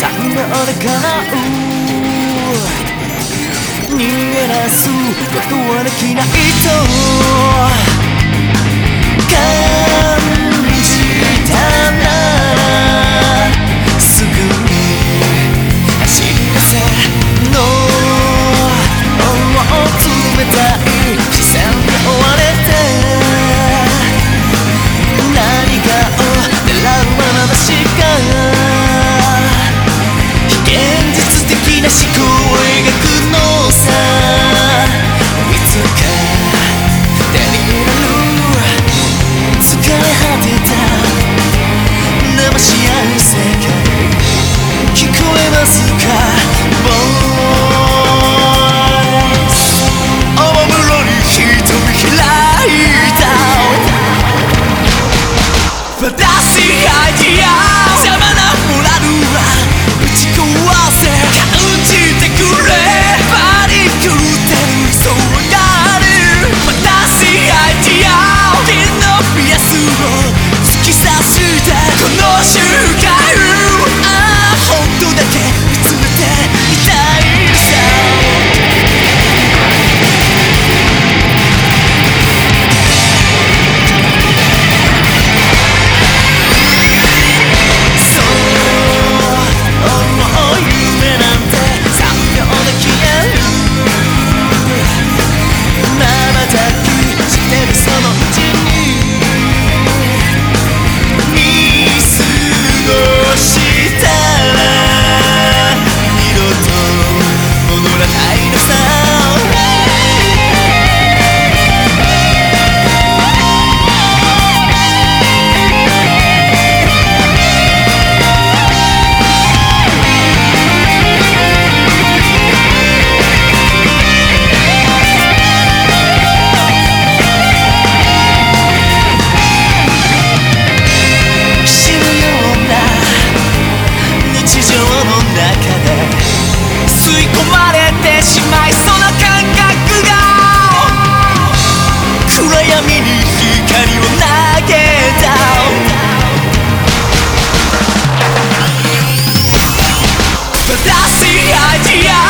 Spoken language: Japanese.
才能か叶う逃げ出すことはできない объятия 闇に光を投げた。正しいアイデア。